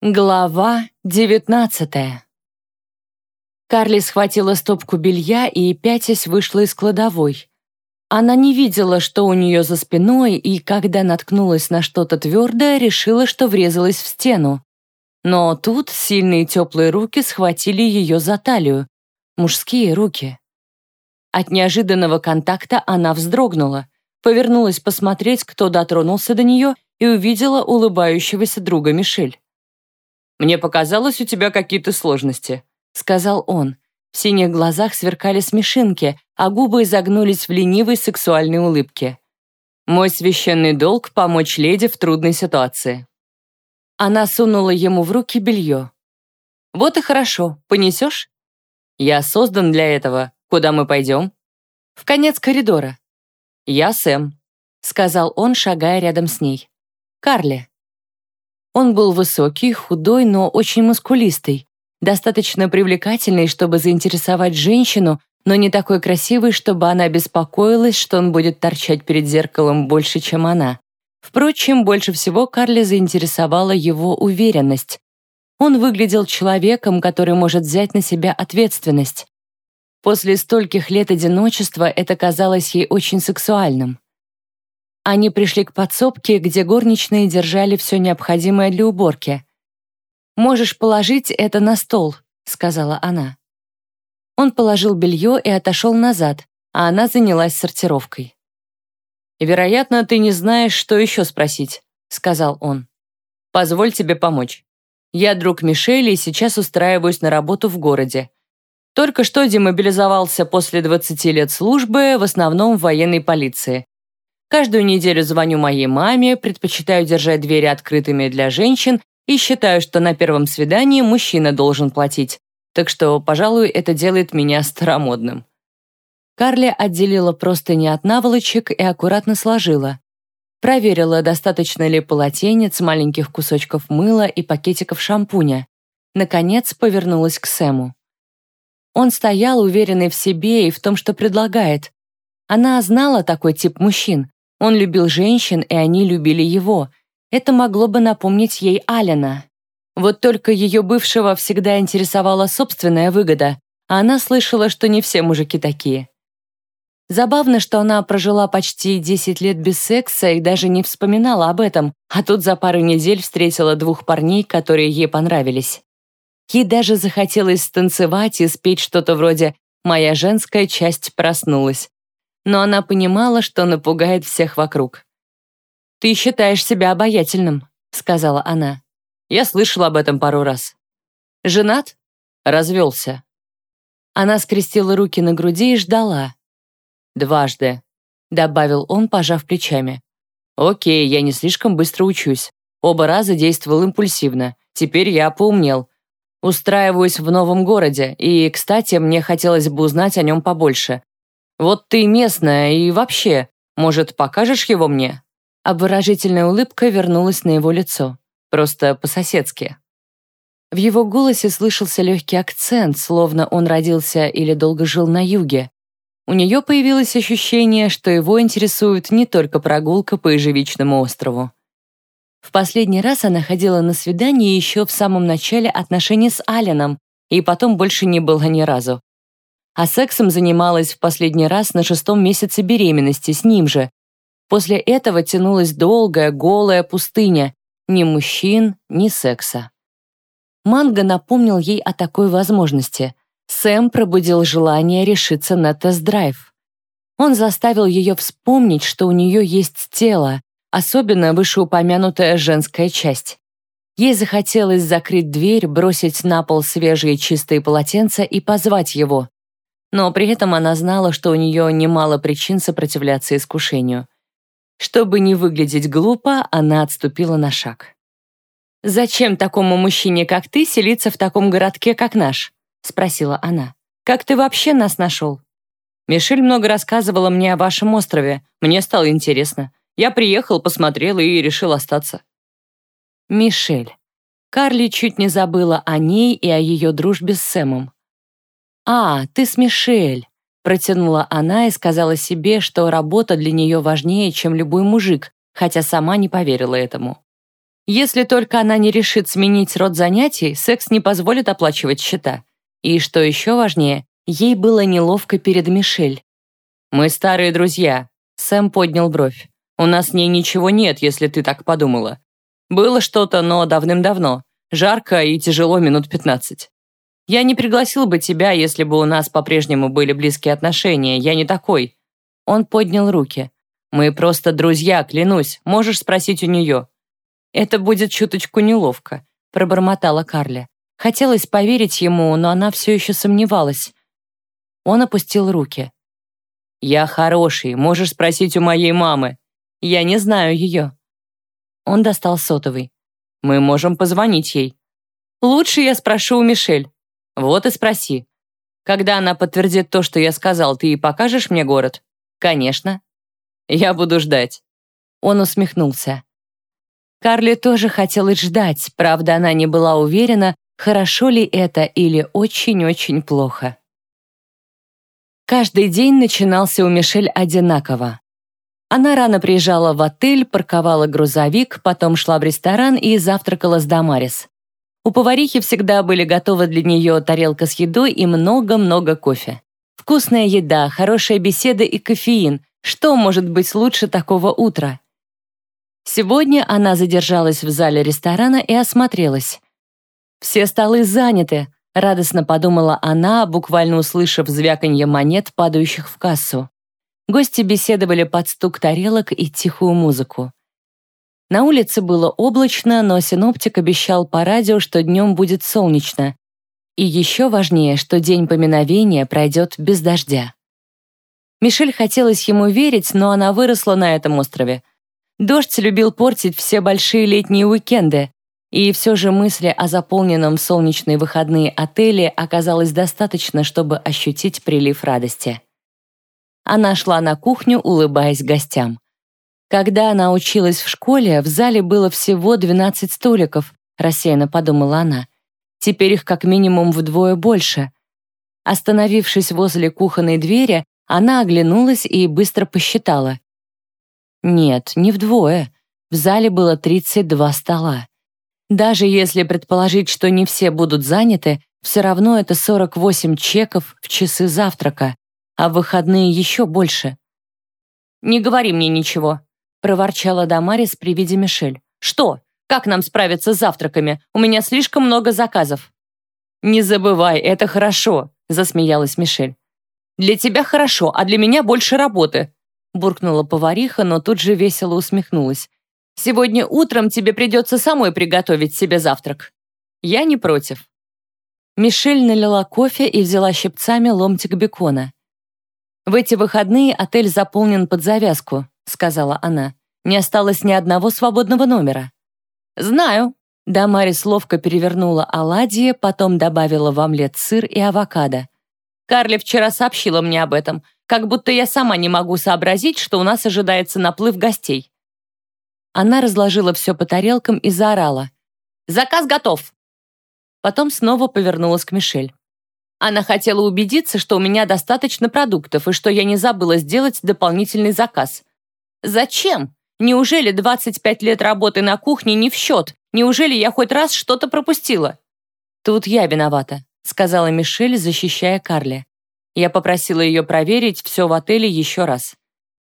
Глава девятнадцатая Карли схватила стопку белья и, пятясь, вышла из кладовой. Она не видела, что у нее за спиной, и, когда наткнулась на что-то твердое, решила, что врезалась в стену. Но тут сильные теплые руки схватили ее за талию. Мужские руки. От неожиданного контакта она вздрогнула, повернулась посмотреть, кто дотронулся до нее, и увидела улыбающегося друга Мишель. «Мне показалось, у тебя какие-то сложности», — сказал он. В синих глазах сверкали смешинки, а губы изогнулись в ленивой сексуальной улыбке. «Мой священный долг — помочь леди в трудной ситуации». Она сунула ему в руки белье. «Вот и хорошо. Понесешь?» «Я создан для этого. Куда мы пойдем?» «В конец коридора». «Я Сэм», — сказал он, шагая рядом с ней. «Карли». Он был высокий, худой, но очень мускулистый, достаточно привлекательный, чтобы заинтересовать женщину, но не такой красивый, чтобы она беспокоилась, что он будет торчать перед зеркалом больше, чем она. Впрочем, больше всего Карли заинтересовала его уверенность. Он выглядел человеком, который может взять на себя ответственность. После стольких лет одиночества это казалось ей очень сексуальным. Они пришли к подсобке, где горничные держали все необходимое для уборки. «Можешь положить это на стол», — сказала она. Он положил белье и отошел назад, а она занялась сортировкой. «Вероятно, ты не знаешь, что еще спросить», — сказал он. «Позволь тебе помочь. Я друг Мишели и сейчас устраиваюсь на работу в городе. Только что демобилизовался после 20 лет службы, в основном в военной полиции. Каждую неделю звоню моей маме, предпочитаю держать двери открытыми для женщин и считаю, что на первом свидании мужчина должен платить. Так что, пожалуй, это делает меня старомодным. Карли отделила простыни от наволочек и аккуратно сложила. Проверила, достаточно ли полотенец, маленьких кусочков мыла и пакетиков шампуня. Наконец повернулась к Сэму. Он стоял уверенный в себе и в том, что предлагает. Она знала такой тип мужчин. Он любил женщин, и они любили его. Это могло бы напомнить ей Алина. Вот только ее бывшего всегда интересовала собственная выгода, а она слышала, что не все мужики такие. Забавно, что она прожила почти 10 лет без секса и даже не вспоминала об этом, а тут за пару недель встретила двух парней, которые ей понравились. Ей даже захотелось станцевать и спеть что-то вроде «Моя женская часть проснулась» но она понимала, что напугает всех вокруг. «Ты считаешь себя обаятельным», — сказала она. «Я слышала об этом пару раз». «Женат?» «Развелся». Она скрестила руки на груди и ждала. «Дважды», — добавил он, пожав плечами. «Окей, я не слишком быстро учусь. Оба раза действовал импульсивно. Теперь я поумнел. Устраиваюсь в новом городе, и, кстати, мне хотелось бы узнать о нем побольше. Вот ты местная и вообще, может, покажешь его мне?» Обворожительная улыбка вернулась на его лицо. Просто по-соседски. В его голосе слышался легкий акцент, словно он родился или долго жил на юге. У нее появилось ощущение, что его интересует не только прогулка по ежевичному острову. В последний раз она ходила на свидание еще в самом начале отношений с Алленом, и потом больше не было ни разу а сексом занималась в последний раз на шестом месяце беременности с ним же. После этого тянулась долгая, голая пустыня. Ни мужчин, ни секса. Манго напомнил ей о такой возможности. Сэм пробудил желание решиться на тест-драйв. Он заставил ее вспомнить, что у нее есть тело, особенно вышеупомянутая женская часть. Ей захотелось закрыть дверь, бросить на пол свежие чистые полотенца и позвать его но при этом она знала, что у нее немало причин сопротивляться искушению. Чтобы не выглядеть глупо, она отступила на шаг. «Зачем такому мужчине, как ты, селиться в таком городке, как наш?» — спросила она. «Как ты вообще нас нашел?» «Мишель много рассказывала мне о вашем острове. Мне стало интересно. Я приехал, посмотрел и решил остаться». Мишель. Карли чуть не забыла о ней и о ее дружбе с Сэмом. «А, ты с Мишель», — протянула она и сказала себе, что работа для нее важнее, чем любой мужик, хотя сама не поверила этому. Если только она не решит сменить род занятий, секс не позволит оплачивать счета. И, что еще важнее, ей было неловко перед Мишель. «Мы старые друзья», — Сэм поднял бровь. «У нас с ней ничего нет, если ты так подумала. Было что-то, но давным-давно. Жарко и тяжело минут пятнадцать. Я не пригласил бы тебя, если бы у нас по-прежнему были близкие отношения. Я не такой». Он поднял руки. «Мы просто друзья, клянусь. Можешь спросить у нее». «Это будет чуточку неловко», — пробормотала Карли. Хотелось поверить ему, но она все еще сомневалась. Он опустил руки. «Я хороший, можешь спросить у моей мамы. Я не знаю ее». Он достал сотовый. «Мы можем позвонить ей». «Лучше я спрошу у Мишель». «Вот и спроси. Когда она подтвердит то, что я сказал, ты и покажешь мне город?» «Конечно». «Я буду ждать». Он усмехнулся. Карли тоже хотелось ждать, правда, она не была уверена, хорошо ли это или очень-очень плохо. Каждый день начинался у Мишель одинаково. Она рано приезжала в отель, парковала грузовик, потом шла в ресторан и завтракала с Дамарис. У поварихи всегда были готовы для нее тарелка с едой и много-много кофе. Вкусная еда, хорошая беседа и кофеин. Что может быть лучше такого утра? Сегодня она задержалась в зале ресторана и осмотрелась. «Все столы заняты», — радостно подумала она, буквально услышав звяканье монет, падающих в кассу. Гости беседовали под стук тарелок и тихую музыку. На улице было облачно, но синоптик обещал по радио, что днем будет солнечно. И еще важнее, что день поминовения пройдет без дождя. Мишель хотелось ему верить, но она выросла на этом острове. Дождь любил портить все большие летние уикенды, и все же мысли о заполненном солнечные выходные отеле оказалось достаточно, чтобы ощутить прилив радости. Она шла на кухню, улыбаясь гостям. Когда она училась в школе, в зале было всего 12 столиков, рассеянно подумала она. Теперь их как минимум вдвое больше. Остановившись возле кухонной двери, она оглянулась и быстро посчитала. Нет, не вдвое. В зале было 32 стола. Даже если предположить, что не все будут заняты, все равно это 48 чеков в часы завтрака, а в выходные еще больше. «Не говори мне ничего», — проворчала Дамарис при виде Мишель. «Что? Как нам справиться с завтраками? У меня слишком много заказов». «Не забывай, это хорошо», — засмеялась Мишель. «Для тебя хорошо, а для меня больше работы», буркнула повариха, но тут же весело усмехнулась. «Сегодня утром тебе придется самой приготовить себе завтрак». «Я не против». Мишель налила кофе и взяла щипцами ломтик бекона. «В эти выходные отель заполнен под завязку», — сказала она. «Не осталось ни одного свободного номера». «Знаю». Дамарис ловко перевернула оладьи, потом добавила в омлет сыр и авокадо. «Карли вчера сообщила мне об этом как будто я сама не могу сообразить, что у нас ожидается наплыв гостей. Она разложила все по тарелкам и заорала. «Заказ готов!» Потом снова повернулась к Мишель. Она хотела убедиться, что у меня достаточно продуктов и что я не забыла сделать дополнительный заказ. «Зачем? Неужели 25 лет работы на кухне не в счет? Неужели я хоть раз что-то пропустила?» «Тут я виновата», — сказала Мишель, защищая Карли. Я попросила ее проверить все в отеле еще раз.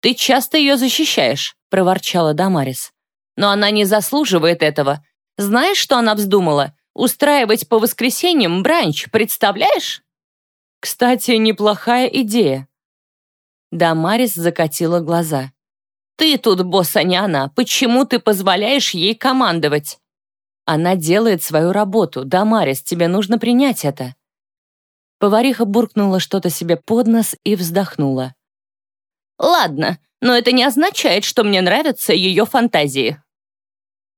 «Ты часто ее защищаешь», — проворчала Дамарис. «Но она не заслуживает этого. Знаешь, что она вздумала? Устраивать по воскресеньям бранч, представляешь?» «Кстати, неплохая идея». Дамарис закатила глаза. «Ты тут босс, а. Почему ты позволяешь ей командовать?» «Она делает свою работу. Дамарис, тебе нужно принять это». Повариха буркнула что-то себе под нос и вздохнула. «Ладно, но это не означает, что мне нравятся ее фантазии».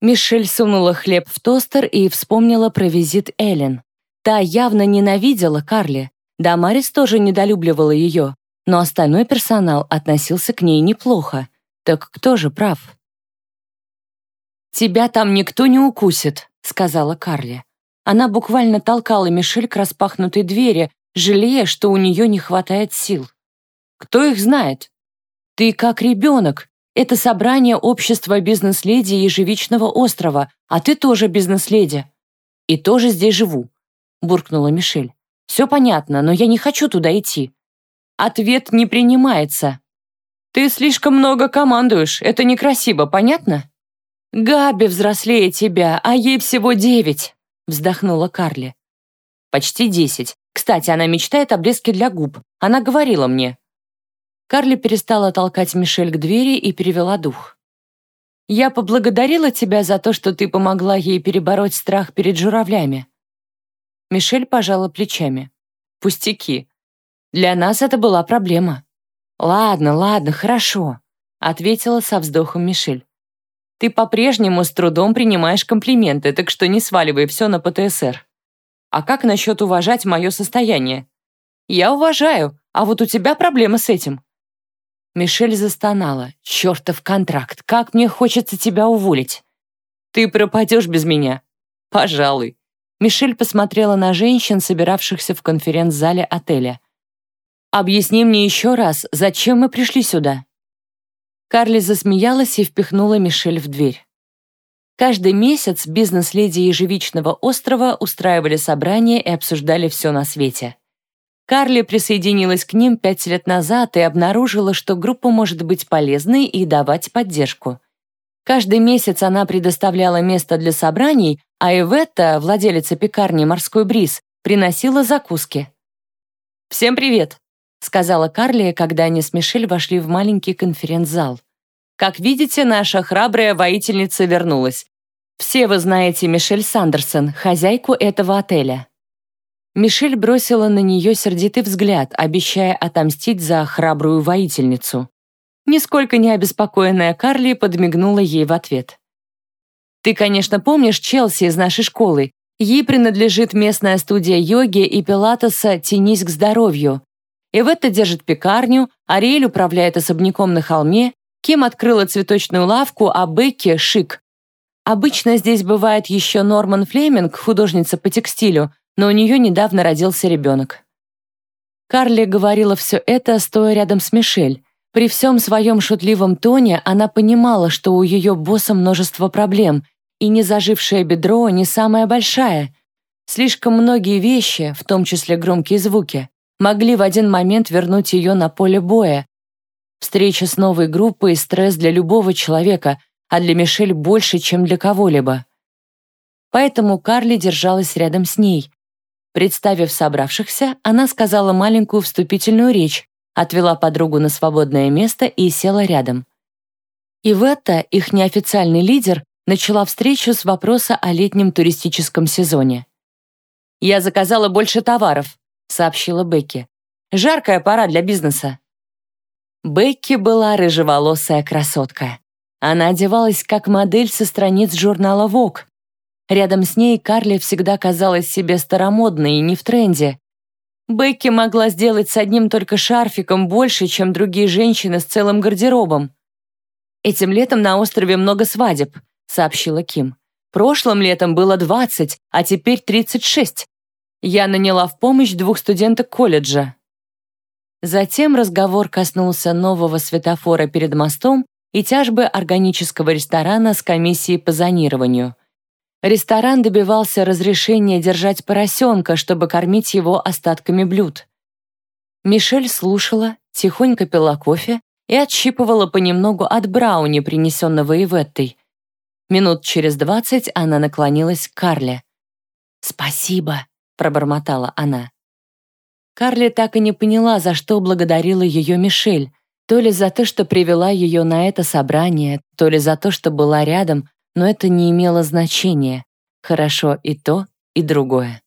Мишель сунула хлеб в тостер и вспомнила про визит Эллен. Та явно ненавидела Карли. Дамарис тоже недолюбливала ее, но остальной персонал относился к ней неплохо. Так кто же прав? «Тебя там никто не укусит», — сказала Карли. Она буквально толкала Мишель к распахнутой двери, жалея, что у нее не хватает сил. Кто их знает? Ты как ребенок, Это собрание общества бизнес-леди Ежевичного острова, а ты тоже бизнес-леди. И тоже здесь живу», — буркнула Мишель. «Все понятно, но я не хочу туда идти». Ответ не принимается. «Ты слишком много командуешь, это некрасиво, понятно?» «Габи взрослее тебя, а ей всего девять», — вздохнула Карли. «Почти десять. Кстати, она мечтает о блеске для губ. Она говорила мне». Карли перестала толкать Мишель к двери и перевела дух. «Я поблагодарила тебя за то, что ты помогла ей перебороть страх перед журавлями». Мишель пожала плечами. «Пустяки. Для нас это была проблема». «Ладно, ладно, хорошо», — ответила со вздохом Мишель. «Ты по-прежнему с трудом принимаешь комплименты, так что не сваливай все на ПТСР». А как насчет уважать мое состояние? Я уважаю, а вот у тебя проблема с этим. Мишель застонала. Чертов контракт, как мне хочется тебя уволить. Ты пропадешь без меня. Пожалуй. Мишель посмотрела на женщин, собиравшихся в конференц-зале отеля. «Объясни мне еще раз, зачем мы пришли сюда?» Карли засмеялась и впихнула Мишель в дверь. Каждый месяц бизнес-леди Ежевичного острова устраивали собрания и обсуждали все на свете. Карли присоединилась к ним пять лет назад и обнаружила, что группа может быть полезной и давать поддержку. Каждый месяц она предоставляла место для собраний, а Иветта, владелица пекарни «Морской бриз», приносила закуски. «Всем привет», — сказала Карли, когда они с Мишель вошли в маленький конференц-зал. Как видите, наша храбрая воительница вернулась. Все вы знаете Мишель Сандерсон, хозяйку этого отеля». Мишель бросила на нее сердитый взгляд, обещая отомстить за храбрую воительницу. Нисколько не обеспокоенная Карли подмигнула ей в ответ. «Ты, конечно, помнишь Челси из нашей школы. Ей принадлежит местная студия йоги и пилатеса «Тянись к здоровью». Эветта держит пекарню, Ариэль управляет особняком на холме, Ким открыла цветочную лавку, а Бекки — шик. Обычно здесь бывает еще Норман Флеминг, художница по текстилю, но у нее недавно родился ребенок. Карли говорила все это, стоя рядом с Мишель. При всем своем шутливом тоне она понимала, что у ее босса множество проблем, и незажившее бедро не самое большое. Слишком многие вещи, в том числе громкие звуки, могли в один момент вернуть ее на поле боя, Встреча с новой группой – стресс для любого человека, а для Мишель больше, чем для кого-либо. Поэтому Карли держалась рядом с ней. Представив собравшихся, она сказала маленькую вступительную речь, отвела подругу на свободное место и села рядом. Иветта, их неофициальный лидер, начала встречу с вопроса о летнем туристическом сезоне. «Я заказала больше товаров», — сообщила Бекки. «Жаркая пора для бизнеса». Бекки была рыжеволосая красотка. Она одевалась как модель со страниц журнала Vogue. Рядом с ней Карли всегда казалась себе старомодной и не в тренде. Бекки могла сделать с одним только шарфиком больше, чем другие женщины с целым гардеробом. «Этим летом на острове много свадеб», — сообщила Ким. «Прошлым летом было 20, а теперь 36. Я наняла в помощь двух студенток колледжа». Затем разговор коснулся нового светофора перед мостом и тяжбы органического ресторана с комиссией по зонированию. Ресторан добивался разрешения держать поросенка, чтобы кормить его остатками блюд. Мишель слушала, тихонько пила кофе и отщипывала понемногу от брауни, принесенного Иветтой. Минут через двадцать она наклонилась к Карле. «Спасибо», — пробормотала она. Карли так и не поняла, за что благодарила ее Мишель, то ли за то, что привела ее на это собрание, то ли за то, что была рядом, но это не имело значения. Хорошо и то, и другое.